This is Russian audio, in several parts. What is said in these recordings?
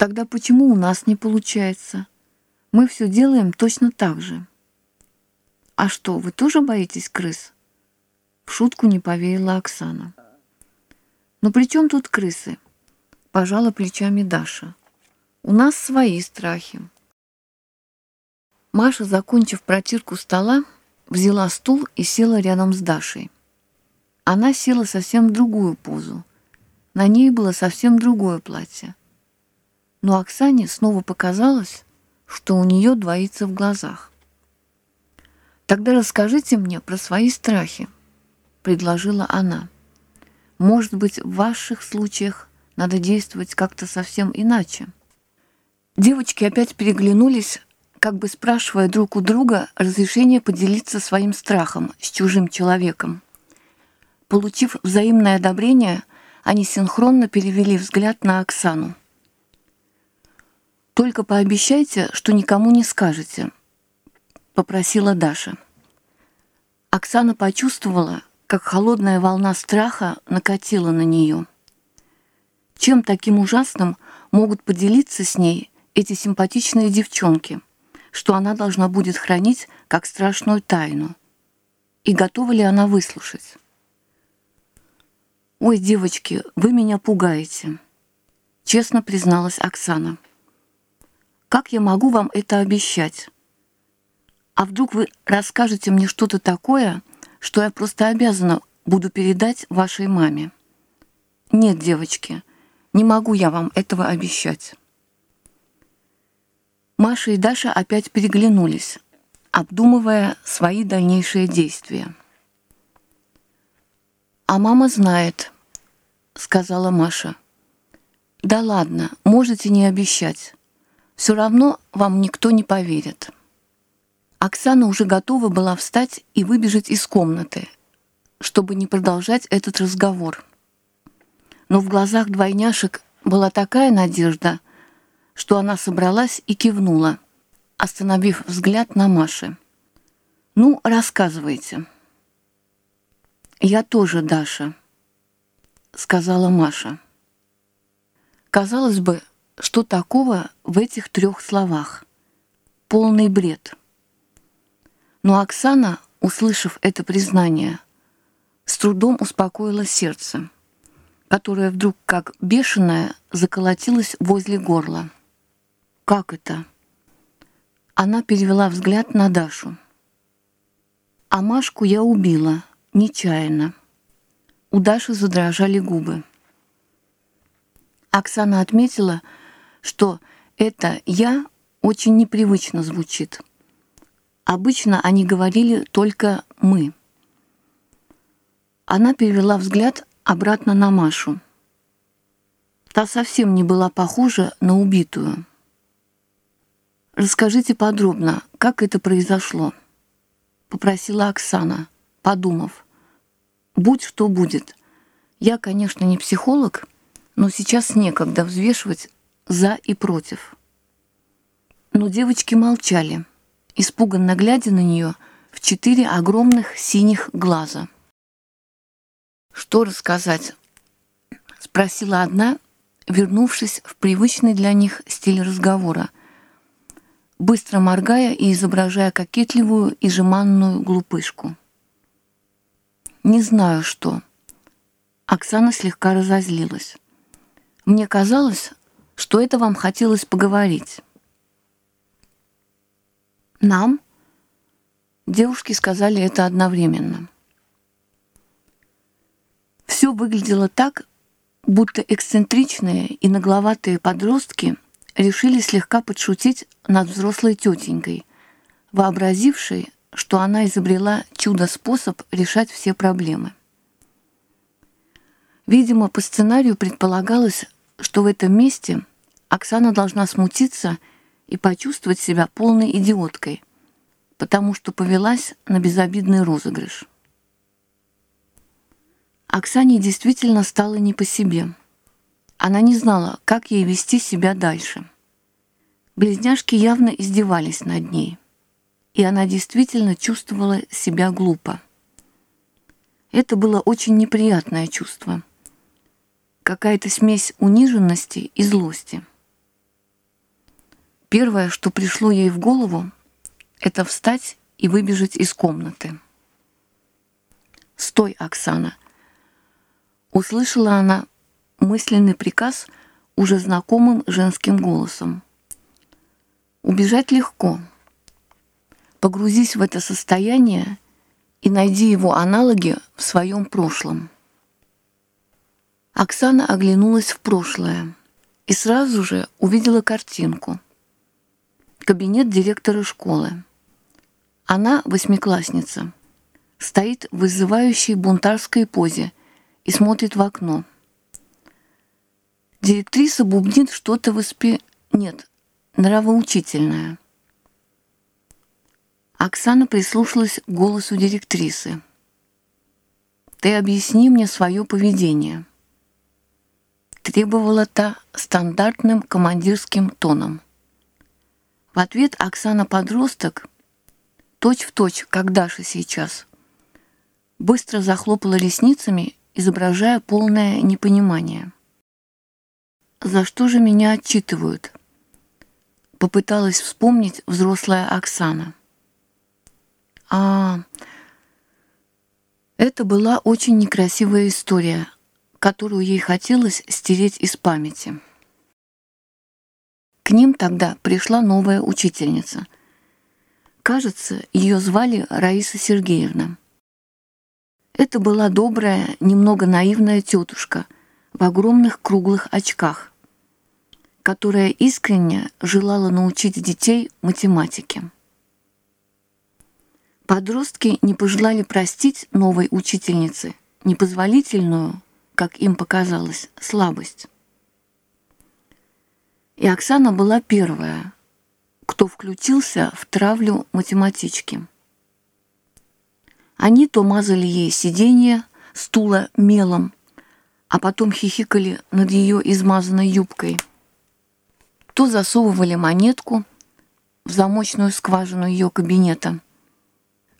Тогда почему у нас не получается? Мы все делаем точно так же. А что, вы тоже боитесь крыс? В шутку не поверила Оксана. Но при чем тут крысы? Пожала плечами Даша. У нас свои страхи. Маша, закончив протирку стола, взяла стул и села рядом с Дашей. Она села совсем в другую позу. На ней было совсем другое платье. Но Оксане снова показалось, что у нее двоится в глазах. «Тогда расскажите мне про свои страхи», — предложила она. «Может быть, в ваших случаях надо действовать как-то совсем иначе?» Девочки опять переглянулись, как бы спрашивая друг у друга разрешение поделиться своим страхом с чужим человеком. Получив взаимное одобрение, они синхронно перевели взгляд на Оксану. «Только пообещайте, что никому не скажете», — попросила Даша. Оксана почувствовала, как холодная волна страха накатила на нее. Чем таким ужасным могут поделиться с ней эти симпатичные девчонки — что она должна будет хранить как страшную тайну. И готова ли она выслушать? «Ой, девочки, вы меня пугаете», — честно призналась Оксана. «Как я могу вам это обещать? А вдруг вы расскажете мне что-то такое, что я просто обязана буду передать вашей маме?» «Нет, девочки, не могу я вам этого обещать». Маша и Даша опять переглянулись, обдумывая свои дальнейшие действия. «А мама знает», — сказала Маша. «Да ладно, можете не обещать. Все равно вам никто не поверит». Оксана уже готова была встать и выбежать из комнаты, чтобы не продолжать этот разговор. Но в глазах двойняшек была такая надежда — что она собралась и кивнула, остановив взгляд на Маше. «Ну, рассказывайте». «Я тоже Даша», — сказала Маша. Казалось бы, что такого в этих трех словах? Полный бред. Но Оксана, услышав это признание, с трудом успокоила сердце, которое вдруг как бешеное заколотилось возле горла. «Как это?» Она перевела взгляд на Дашу. «А Машку я убила, нечаянно». У Даши задрожали губы. Оксана отметила, что это «я» очень непривычно звучит. Обычно они говорили только «мы». Она перевела взгляд обратно на Машу. Та совсем не была похожа на убитую. «Расскажите подробно, как это произошло?» — попросила Оксана, подумав. «Будь что будет. Я, конечно, не психолог, но сейчас некогда взвешивать «за» и «против». Но девочки молчали, испуганно глядя на нее в четыре огромных синих глаза. «Что рассказать?» — спросила одна, вернувшись в привычный для них стиль разговора — быстро моргая и изображая кокетливую и жеманную глупышку. «Не знаю, что». Оксана слегка разозлилась. «Мне казалось, что это вам хотелось поговорить». «Нам?» Девушки сказали это одновременно. Все выглядело так, будто эксцентричные и нагловатые подростки – решили слегка подшутить над взрослой тетенькой, вообразившей, что она изобрела чудо-способ решать все проблемы. Видимо, по сценарию предполагалось, что в этом месте Оксана должна смутиться и почувствовать себя полной идиоткой, потому что повелась на безобидный розыгрыш. Оксане действительно стало не по себе – она не знала, как ей вести себя дальше. Близняшки явно издевались над ней, и она действительно чувствовала себя глупо. Это было очень неприятное чувство. Какая-то смесь униженности и злости. Первое, что пришло ей в голову, это встать и выбежать из комнаты. «Стой, Оксана!» Услышала она мысленный приказ уже знакомым женским голосом. Убежать легко. Погрузись в это состояние и найди его аналоги в своем прошлом. Оксана оглянулась в прошлое и сразу же увидела картинку. Кабинет директора школы. Она восьмиклассница. Стоит в вызывающей бунтарской позе и смотрит в окно. Директриса бубнит что-то воспи... Нет, нравоучительное. Оксана прислушалась к голосу директрисы. «Ты объясни мне свое поведение», — требовала та стандартным командирским тоном. В ответ Оксана-подросток, точь-в-точь, как Даша сейчас, быстро захлопала ресницами, изображая полное непонимание. «За что же меня отчитывают?» Попыталась вспомнить взрослая Оксана. А это была очень некрасивая история, которую ей хотелось стереть из памяти. К ним тогда пришла новая учительница. Кажется, ее звали Раиса Сергеевна. Это была добрая, немного наивная тетушка в огромных круглых очках, которая искренне желала научить детей математике. Подростки не пожелали простить новой учительнице непозволительную, как им показалось, слабость. И Оксана была первая, кто включился в травлю математички. Они то мазали ей сиденье стула мелом, а потом хихикали над ее измазанной юбкой – то засовывали монетку в замочную скважину ее кабинета,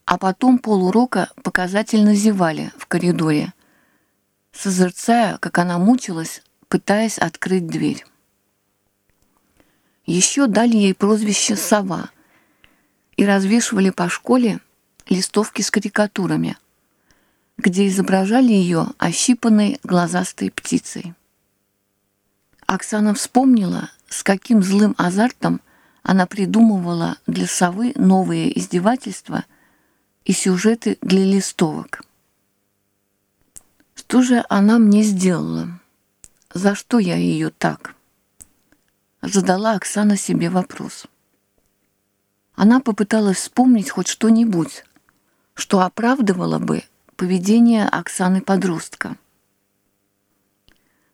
а потом полурока показательно зевали в коридоре, созерцая, как она мучилась, пытаясь открыть дверь. Еще дали ей прозвище «Сова» и развешивали по школе листовки с карикатурами, где изображали ее ощипанной глазастой птицей. Оксана вспомнила, с каким злым азартом она придумывала для совы новые издевательства и сюжеты для листовок. Что же она мне сделала? За что я ее так? Задала Оксана себе вопрос. Она попыталась вспомнить хоть что-нибудь, что оправдывало бы поведение Оксаны-подростка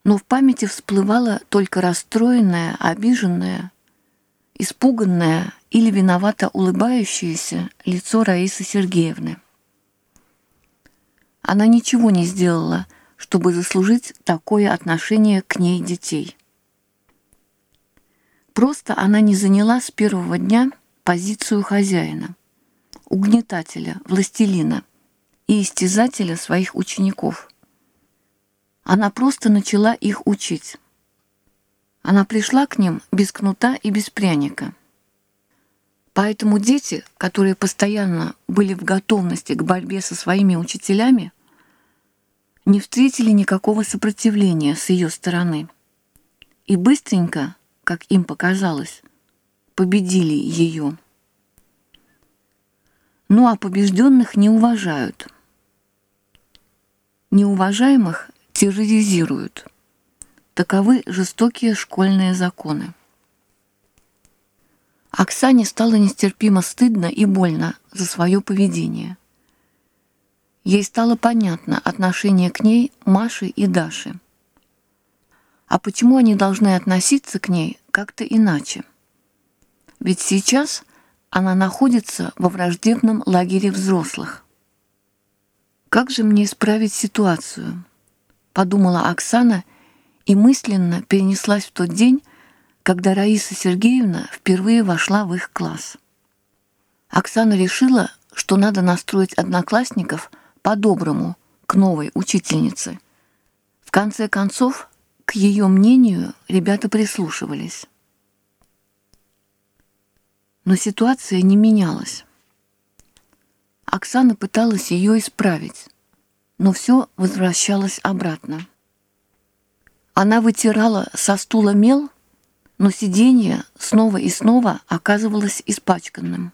но в памяти всплывало только расстроенное, обиженное, испуганное или виновато улыбающееся лицо Раисы Сергеевны. Она ничего не сделала, чтобы заслужить такое отношение к ней детей. Просто она не заняла с первого дня позицию хозяина, угнетателя, властелина и истязателя своих учеников – она просто начала их учить. Она пришла к ним без кнута и без пряника. Поэтому дети, которые постоянно были в готовности к борьбе со своими учителями, не встретили никакого сопротивления с ее стороны и быстренько, как им показалось, победили ее. Ну а побежденных не уважают. Неуважаемых терроризируют. Таковы жестокие школьные законы. Оксане стало нестерпимо стыдно и больно за свое поведение. Ей стало понятно отношение к ней Маши и Даши. А почему они должны относиться к ней как-то иначе? Ведь сейчас она находится во враждебном лагере взрослых. Как же мне исправить ситуацию? подумала Оксана и мысленно перенеслась в тот день, когда Раиса Сергеевна впервые вошла в их класс. Оксана решила, что надо настроить одноклассников по-доброму к новой учительнице. В конце концов, к ее мнению ребята прислушивались. Но ситуация не менялась. Оксана пыталась ее исправить, но все возвращалось обратно. Она вытирала со стула мел, но сиденье снова и снова оказывалось испачканным.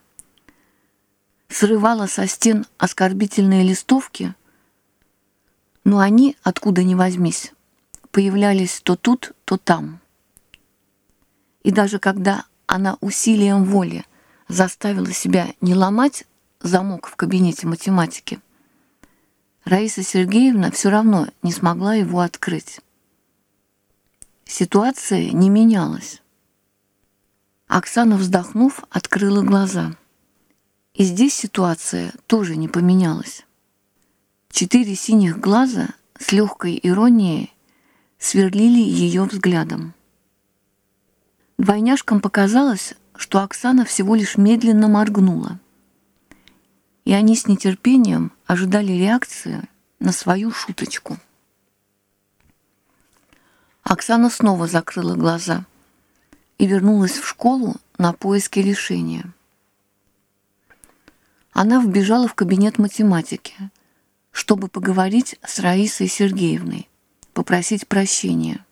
Срывала со стен оскорбительные листовки, но они, откуда ни возьмись, появлялись то тут, то там. И даже когда она усилием воли заставила себя не ломать замок в кабинете математики, Раиса Сергеевна все равно не смогла его открыть. Ситуация не менялась. Оксана, вздохнув, открыла глаза. И здесь ситуация тоже не поменялась. Четыре синих глаза с легкой иронией сверлили ее взглядом. Двойняшкам показалось, что Оксана всего лишь медленно моргнула. И они с нетерпением ожидали реакции на свою шуточку. Оксана снова закрыла глаза и вернулась в школу на поиски решения. Она вбежала в кабинет математики, чтобы поговорить с Раисой Сергеевной, попросить прощения.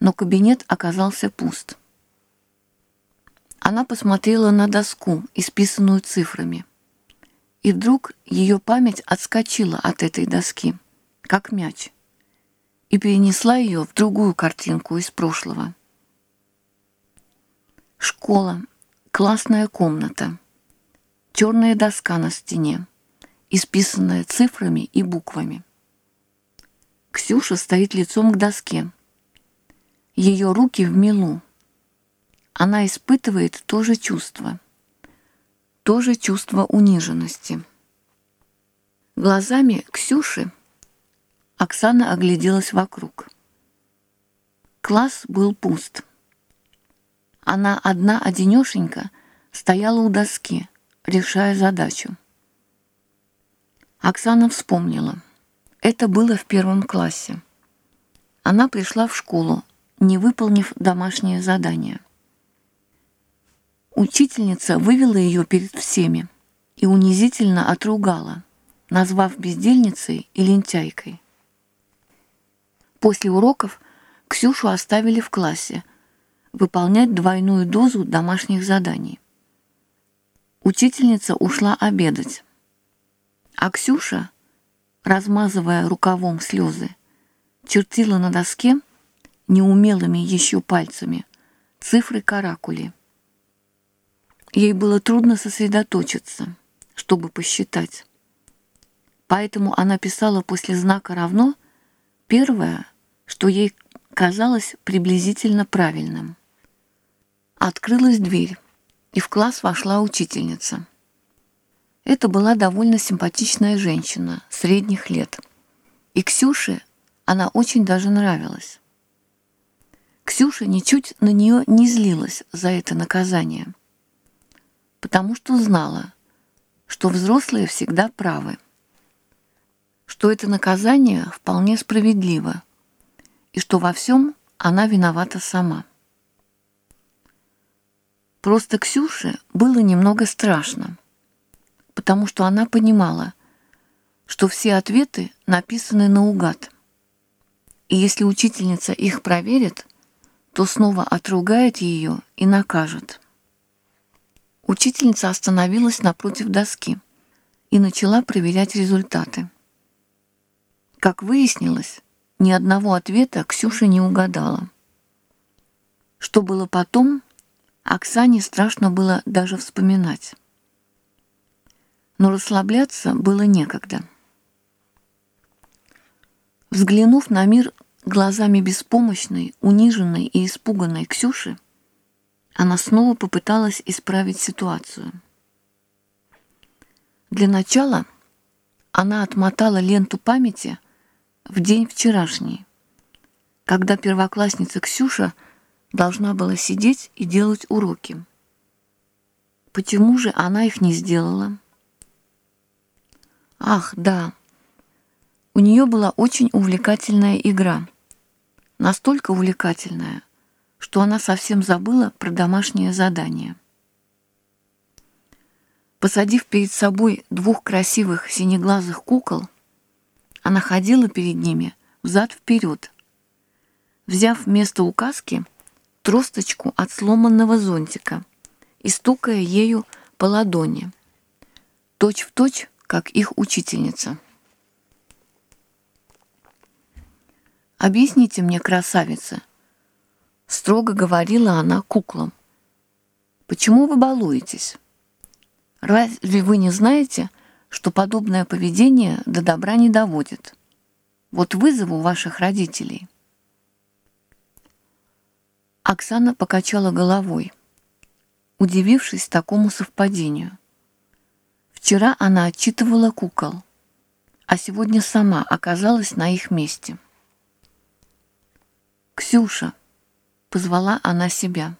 Но кабинет оказался пуст. Она посмотрела на доску, исписанную цифрами. И вдруг ее память отскочила от этой доски, как мяч и перенесла ее в другую картинку из прошлого. Школа, классная комната, черная доска на стене, исписанная цифрами и буквами. Ксюша стоит лицом к доске. Ее руки в мелу. Она испытывает то же чувство. То же чувство униженности. Глазами Ксюши Оксана огляделась вокруг. Класс был пуст. Она одна-одинешенька стояла у доски, решая задачу. Оксана вспомнила. Это было в первом классе. Она пришла в школу, не выполнив домашнее задание. Учительница вывела ее перед всеми и унизительно отругала, назвав бездельницей и лентяйкой. После уроков Ксюшу оставили в классе выполнять двойную дозу домашних заданий. Учительница ушла обедать, а Ксюша, размазывая рукавом слезы, чертила на доске неумелыми еще пальцами цифры каракули. Ей было трудно сосредоточиться, чтобы посчитать. Поэтому она писала после знака «равно» первое — что ей казалось приблизительно правильным. Открылась дверь, и в класс вошла учительница. Это была довольно симпатичная женщина, средних лет. И Ксюше она очень даже нравилась. Ксюша ничуть на нее не злилась за это наказание, потому что знала, что взрослые всегда правы, что это наказание вполне справедливо – и что во всем она виновата сама. Просто Ксюше было немного страшно, потому что она понимала, что все ответы написаны наугад. И если учительница их проверит, то снова отругает ее и накажет. Учительница остановилась напротив доски и начала проверять результаты. Как выяснилось, ни одного ответа Ксюша не угадала. Что было потом, Оксане страшно было даже вспоминать. Но расслабляться было некогда. Взглянув на мир глазами беспомощной, униженной и испуганной Ксюши, она снова попыталась исправить ситуацию. Для начала она отмотала ленту памяти в день вчерашний, когда первоклассница Ксюша должна была сидеть и делать уроки. Почему же она их не сделала? Ах, да. У нее была очень увлекательная игра. Настолько увлекательная, что она совсем забыла про домашнее задание. Посадив перед собой двух красивых синеглазых кукол, она ходила перед ними взад-вперед, взяв вместо указки тросточку от сломанного зонтика и стукая ею по ладони, точь-в-точь, точь, как их учительница. «Объясните мне, красавица», — строго говорила она куклам, — «почему вы балуетесь? Разве вы не знаете, что подобное поведение до добра не доводит? Вот вызову ваших родителей». Оксана покачала головой, удивившись такому совпадению. Вчера она отчитывала кукол, а сегодня сама оказалась на их месте. «Ксюша!» — позвала она себя.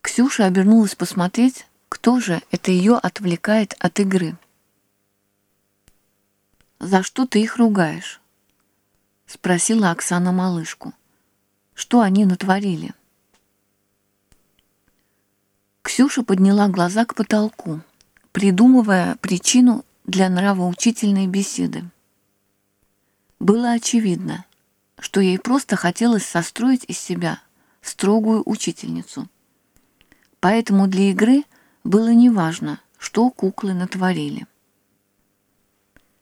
Ксюша обернулась посмотреть, кто же это ее отвлекает от игры. «За что ты их ругаешь?» — спросила Оксана малышку. «Что они натворили?» Ксюша подняла глаза к потолку, придумывая причину для нравоучительной беседы. Было очевидно, что ей просто хотелось состроить из себя строгую учительницу. Поэтому для игры было неважно, что куклы натворили.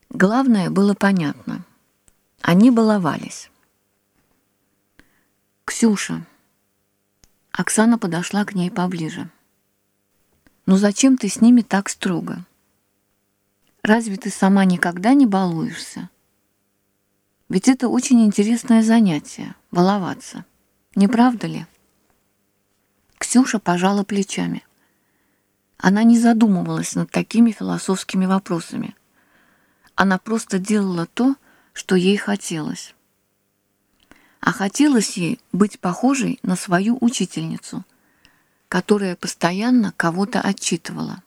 Главное было понятно. Они баловались. «Ксюша». Оксана подошла к ней поближе. Но зачем ты с ними так строго? Разве ты сама никогда не балуешься? Ведь это очень интересное занятие — баловаться. Не правда ли? Ксюша пожала плечами. Она не задумывалась над такими философскими вопросами. Она просто делала то, что ей хотелось. А хотелось ей быть похожей на свою учительницу — которая постоянно кого-то отчитывала.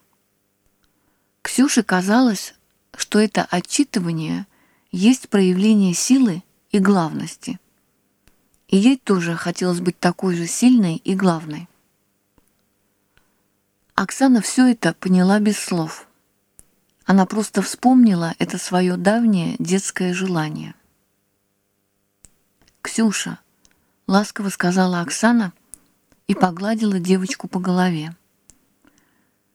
Ксюше казалось, что это отчитывание есть проявление силы и главности. И ей тоже хотелось быть такой же сильной и главной. Оксана все это поняла без слов. Она просто вспомнила это свое давнее детское желание. «Ксюша», — ласково сказала Оксана, — и погладила девочку по голове.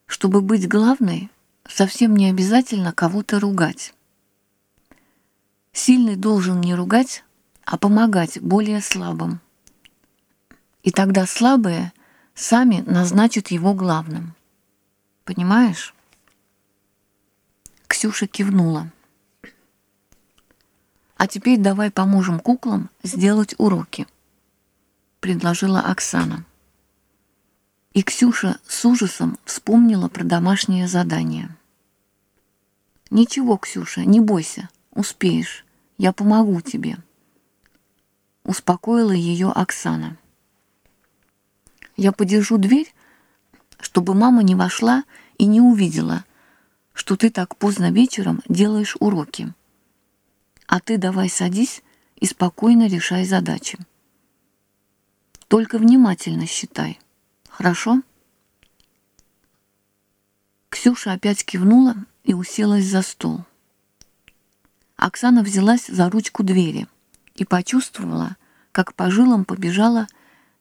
Чтобы быть главной, совсем не обязательно кого-то ругать. Сильный должен не ругать, а помогать более слабым. И тогда слабые сами назначат его главным. Понимаешь? Ксюша кивнула. «А теперь давай поможем куклам сделать уроки», — предложила Оксана. И Ксюша с ужасом вспомнила про домашнее задание. «Ничего, Ксюша, не бойся, успеешь, я помогу тебе», — успокоила ее Оксана. «Я подержу дверь, чтобы мама не вошла и не увидела, что ты так поздно вечером делаешь уроки. А ты давай садись и спокойно решай задачи. Только внимательно считай». Хорошо?» Ксюша опять кивнула и уселась за стол. Оксана взялась за ручку двери и почувствовала, как по жилам побежала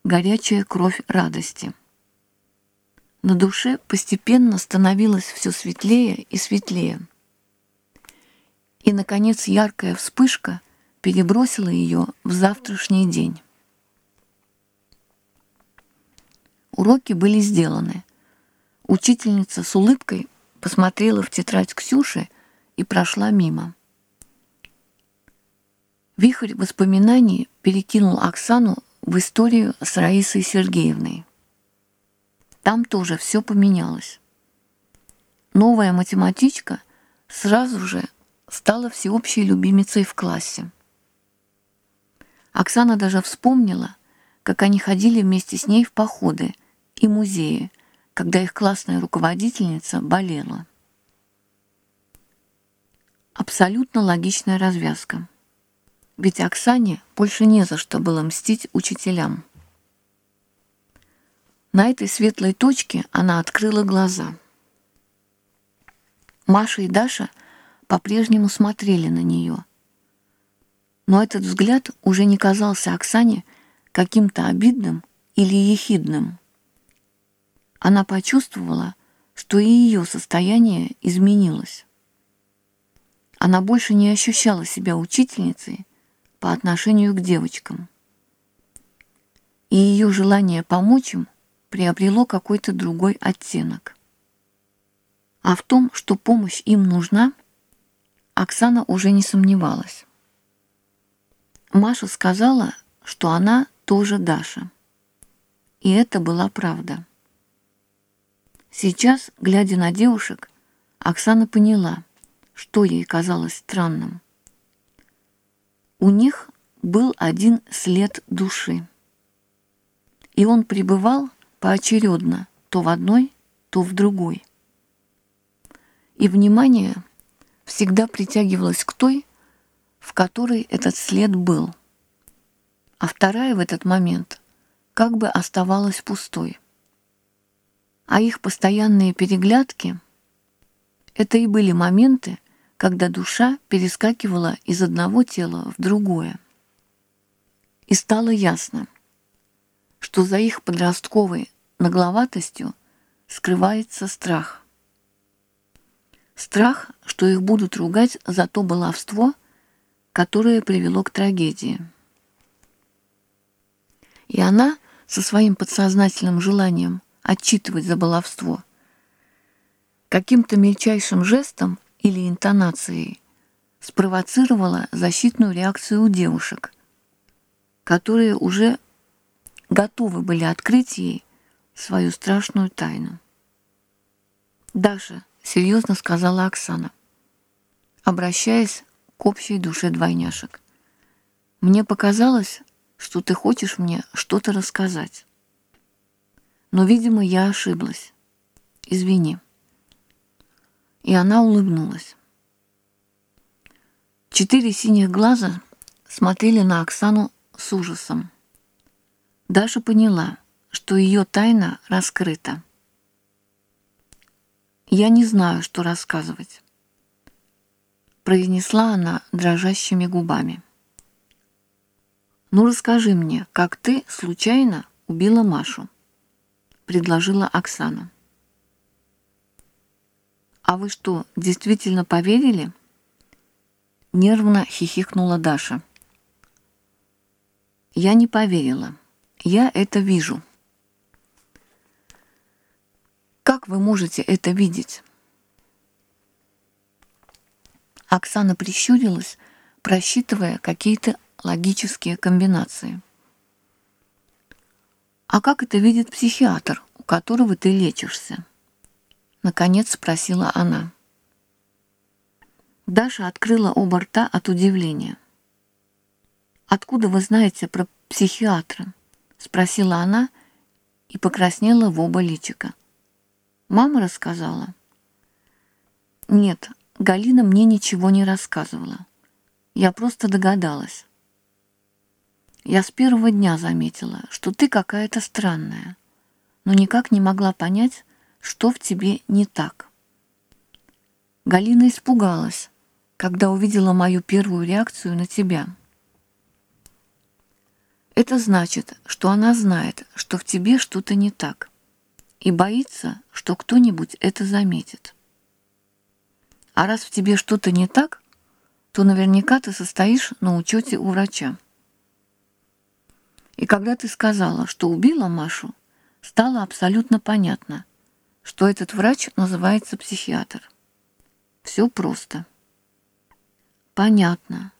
горячая кровь радости. На душе постепенно становилось все светлее и светлее. И, наконец, яркая вспышка перебросила ее в завтрашний день. Уроки были сделаны. Учительница с улыбкой посмотрела в тетрадь Ксюши и прошла мимо. Вихрь воспоминаний перекинул Оксану в историю с Раисой Сергеевной. Там тоже все поменялось. Новая математичка сразу же стала всеобщей любимицей в классе. Оксана даже вспомнила, как они ходили вместе с ней в походы – и музеи, когда их классная руководительница болела. Абсолютно логичная развязка. Ведь Оксане больше не за что было мстить учителям. На этой светлой точке она открыла глаза. Маша и Даша по-прежнему смотрели на нее. Но этот взгляд уже не казался Оксане каким-то обидным или ехидным. Она почувствовала, что и ее состояние изменилось. Она больше не ощущала себя учительницей по отношению к девочкам. И ее желание помочь им приобрело какой-то другой оттенок. А в том, что помощь им нужна, Оксана уже не сомневалась. Маша сказала, что она тоже Даша. И это была правда. Сейчас, глядя на девушек, Оксана поняла, что ей казалось странным. У них был один след души. И он пребывал поочередно то в одной, то в другой. И внимание всегда притягивалось к той, в которой этот след был. А вторая в этот момент как бы оставалась пустой а их постоянные переглядки — это и были моменты, когда душа перескакивала из одного тела в другое. И стало ясно, что за их подростковой нагловатостью скрывается страх. Страх, что их будут ругать за то баловство, которое привело к трагедии. И она со своим подсознательным желанием отчитывать за баловство. Каким-то мельчайшим жестом или интонацией спровоцировала защитную реакцию у девушек, которые уже готовы были открыть ей свою страшную тайну. «Даша», — серьезно сказала Оксана, обращаясь к общей душе двойняшек, «мне показалось, что ты хочешь мне что-то рассказать». Но, видимо, я ошиблась. Извини. И она улыбнулась. Четыре синих глаза смотрели на Оксану с ужасом. Даша поняла, что ее тайна раскрыта. «Я не знаю, что рассказывать», — произнесла она дрожащими губами. «Ну расскажи мне, как ты случайно убила Машу?» Предложила Оксана. «А вы что, действительно поверили?» Нервно хихикнула Даша. «Я не поверила. Я это вижу». «Как вы можете это видеть?» Оксана прищурилась, просчитывая какие-то логические комбинации. «А как это видит психиатр, у которого ты лечишься?» Наконец спросила она. Даша открыла оба рта от удивления. «Откуда вы знаете про психиатра?» Спросила она и покраснела в оба личика. «Мама рассказала?» «Нет, Галина мне ничего не рассказывала. Я просто догадалась. Я с первого дня заметила, что ты какая-то странная, но никак не могла понять, что в тебе не так. Галина испугалась, когда увидела мою первую реакцию на тебя. Это значит, что она знает, что в тебе что-то не так, и боится, что кто-нибудь это заметит. А раз в тебе что-то не так, то наверняка ты состоишь на учете у врача. И когда ты сказала, что убила Машу, стало абсолютно понятно, что этот врач называется психиатр. Все просто. Понятно.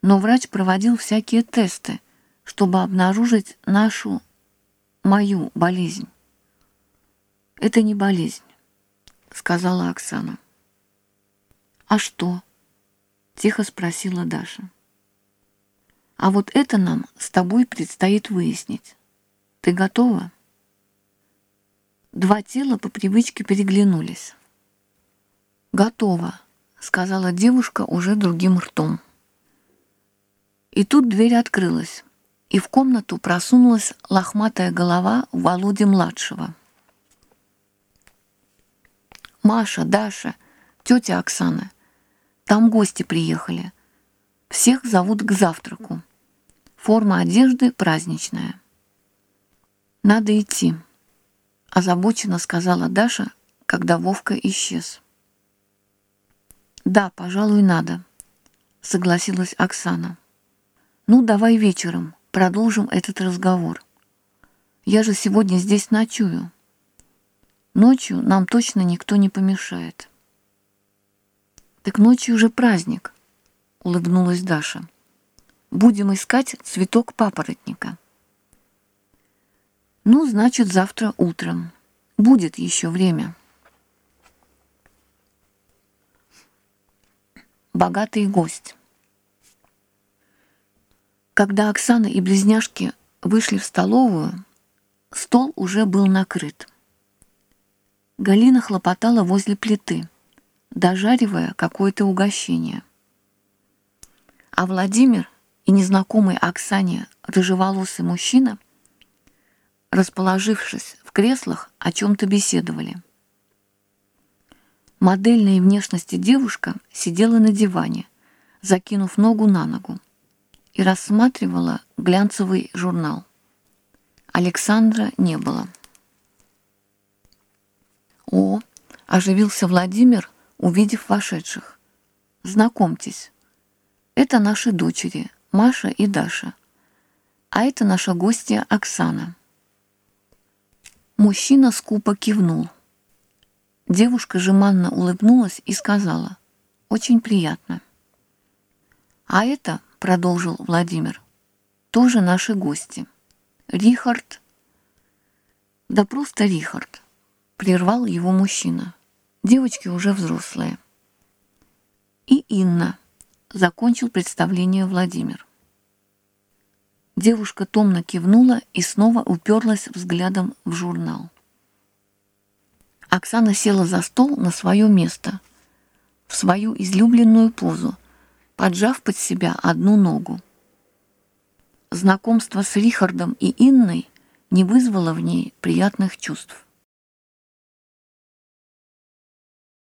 Но врач проводил всякие тесты, чтобы обнаружить нашу, мою болезнь. Это не болезнь, сказала Оксана. А что? Тихо спросила Даша. А вот это нам с тобой предстоит выяснить. Ты готова?» Два тела по привычке переглянулись. «Готова», — сказала девушка уже другим ртом. И тут дверь открылась, и в комнату просунулась лохматая голова Володи-младшего. «Маша, Даша, тетя Оксана, там гости приехали. Всех зовут к завтраку. Форма одежды праздничная. Надо идти», — озабоченно сказала Даша, когда Вовка исчез. «Да, пожалуй, надо», — согласилась Оксана. «Ну, давай вечером продолжим этот разговор. Я же сегодня здесь ночую. Ночью нам точно никто не помешает». «Так ночью уже праздник», — улыбнулась Даша. «Будем искать цветок папоротника». «Ну, значит, завтра утром. Будет еще время». богатый гость. Когда Оксана и близняшки вышли в столовую, стол уже был накрыт. Галина хлопотала возле плиты, дожаривая какое-то угощение. А Владимир и незнакомый Оксане рыжеволосый мужчина, расположившись в креслах, о чем-то беседовали. Модельной внешности девушка сидела на диване, закинув ногу на ногу, и рассматривала глянцевый журнал. Александра не было. «О!» — оживился Владимир, увидев вошедших. «Знакомьтесь, это наши дочери, Маша и Даша. А это наша гостья Оксана». Мужчина скупо кивнул. Девушка жеманно улыбнулась и сказала, «Очень приятно». «А это, — продолжил Владимир, — тоже наши гости. Рихард...» «Да просто Рихард», — прервал его мужчина. «Девочки уже взрослые». «И Инна», — закончил представление Владимир. Девушка томно кивнула и снова уперлась взглядом в журнал. Оксана села за стол на свое место, в свою излюбленную позу, поджав под себя одну ногу. Знакомство с Рихардом и Инной не вызвало в ней приятных чувств.